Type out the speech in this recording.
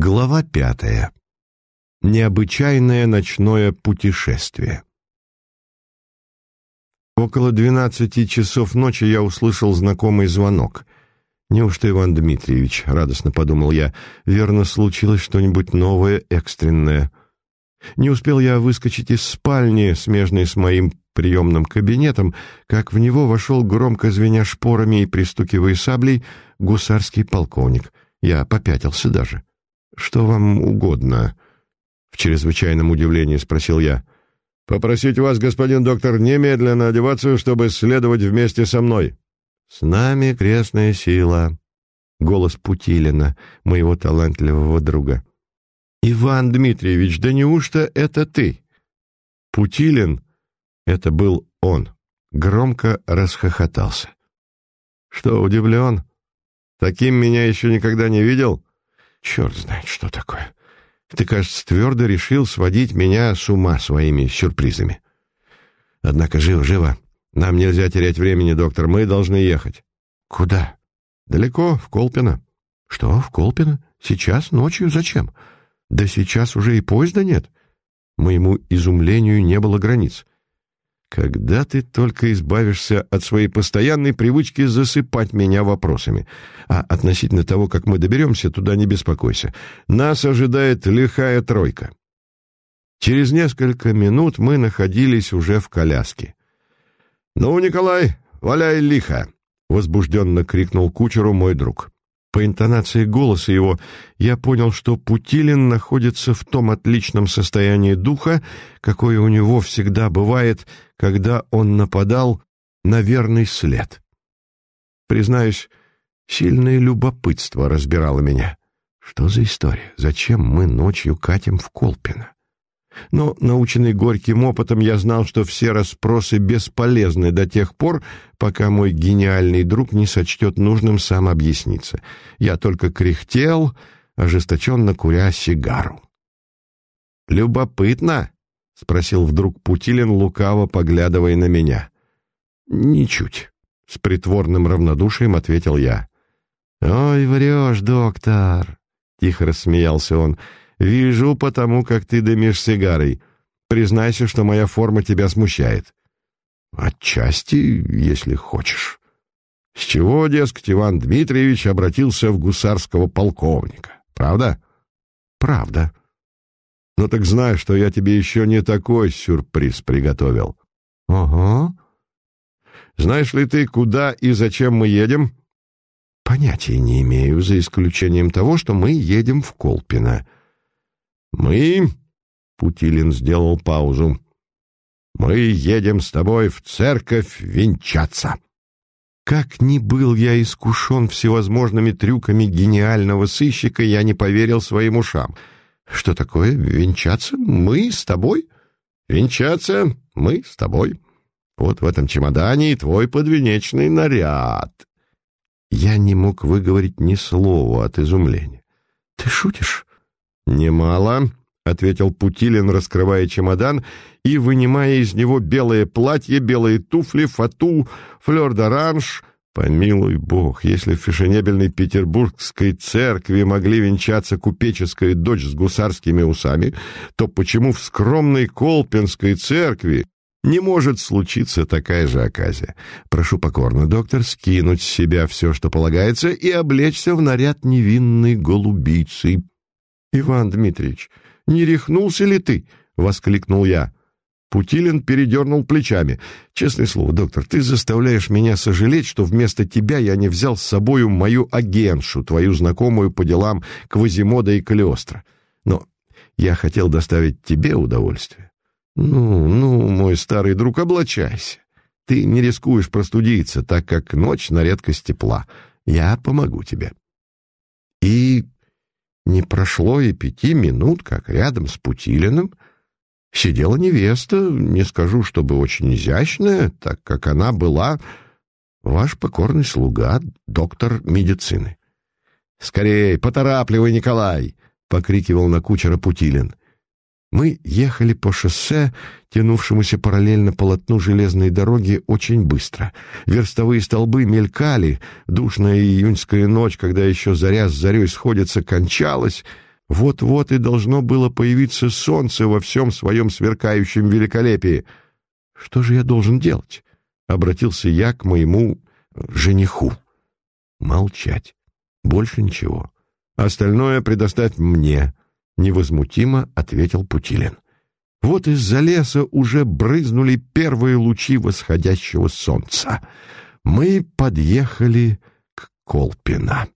Глава пятая. Необычайное ночное путешествие. Около двенадцати часов ночи я услышал знакомый звонок. «Неужто Иван Дмитриевич?» — радостно подумал я. «Верно, случилось что-нибудь новое, экстренное». Не успел я выскочить из спальни, смежной с моим приемным кабинетом, как в него вошел громко звеня шпорами и пристукивая саблей гусарский полковник. Я попятился даже. «Что вам угодно?» — в чрезвычайном удивлении спросил я. «Попросить вас, господин доктор, немедленно одеваться, чтобы следовать вместе со мной». «С нами крестная сила», — голос Путилина, моего талантливого друга. «Иван Дмитриевич, да неужто это ты?» Путилин, это был он, громко расхохотался. «Что, удивлен? Таким меня еще никогда не видел?» Черт знает, что такое. Ты, кажется, твердо решил сводить меня с ума своими сюрпризами. Однако живо, живо. Нам нельзя терять времени, доктор, мы должны ехать. Куда? Далеко, в Колпино. Что, в Колпино? Сейчас, ночью, зачем? Да сейчас уже и поезда нет. Моему изумлению не было границ. Когда ты только избавишься от своей постоянной привычки засыпать меня вопросами. А относительно того, как мы доберемся, туда не беспокойся. Нас ожидает лихая тройка. Через несколько минут мы находились уже в коляске. «Ну, Николай, валяй лихо!» — возбужденно крикнул кучеру мой друг. По интонации голоса его я понял, что Путилин находится в том отличном состоянии духа, какое у него всегда бывает, когда он нападал на верный след. Признаюсь, сильное любопытство разбирало меня. Что за история? Зачем мы ночью катим в Колпино? Но, наученный горьким опытом, я знал, что все расспросы бесполезны до тех пор, пока мой гениальный друг не сочтет нужным сам объясниться. Я только кряхтел, ожесточенно куря сигару. «Любопытно?» — спросил вдруг Путилин, лукаво поглядывая на меня. «Ничуть», — с притворным равнодушием ответил я. «Ой, врешь, доктор!» — тихо рассмеялся он. Вижу потому, как ты дымишь сигарой. Признайся, что моя форма тебя смущает. Отчасти, если хочешь. С чего, дескать, Иван Дмитриевич обратился в гусарского полковника? Правда? Правда. Ну так знай, что я тебе еще не такой сюрприз приготовил. Ага. Знаешь ли ты, куда и зачем мы едем? Понятия не имею, за исключением того, что мы едем в Колпино. «Мы...» — Путилин сделал паузу. «Мы едем с тобой в церковь венчаться». Как ни был я искушен всевозможными трюками гениального сыщика, я не поверил своим ушам. Что такое венчаться? Мы с тобой? Венчаться? Мы с тобой. Вот в этом чемодане и твой подвенечный наряд. Я не мог выговорить ни слова от изумления. Ты шутишь? «Немало», — ответил Путилин, раскрывая чемодан и вынимая из него белое платье, белые туфли, фату, флёр-д'оранж. Помилуй бог, если в фешенебельной петербургской церкви могли венчаться купеческая дочь с гусарскими усами, то почему в скромной Колпинской церкви не может случиться такая же оказия. Прошу покорно, доктор, скинуть с себя все, что полагается, и облечься в наряд невинной голубицы. «Иван Дмитриевич, не рехнулся ли ты?» — воскликнул я. Путилин передернул плечами. «Честное слово, доктор, ты заставляешь меня сожалеть, что вместо тебя я не взял с собою мою агентшу, твою знакомую по делам Квазимода и Калиостро. Но я хотел доставить тебе удовольствие. Ну, ну, мой старый друг, облачайся. Ты не рискуешь простудиться, так как ночь на редкость тепла. Я помогу тебе». И не прошло и пяти минут, как рядом с Путилиным сидела невеста, не скажу, чтобы очень изящная, так как она была ваш покорный слуга, доктор медицины. «Скорей, поторапливай, Николай!» — покрикивал на кучера Путилин. Мы ехали по шоссе, тянувшемуся параллельно полотну железной дороги, очень быстро. Верстовые столбы мелькали, душная июньская ночь, когда еще заря с зарей сходится, кончалась. Вот-вот и должно было появиться солнце во всем своем сверкающем великолепии. Что же я должен делать? Обратился я к моему жениху. Молчать. Больше ничего. Остальное предоставь мне, невозмутимо ответил Путилин. Вот из-за леса уже брызнули первые лучи восходящего солнца. Мы подъехали к Колпино.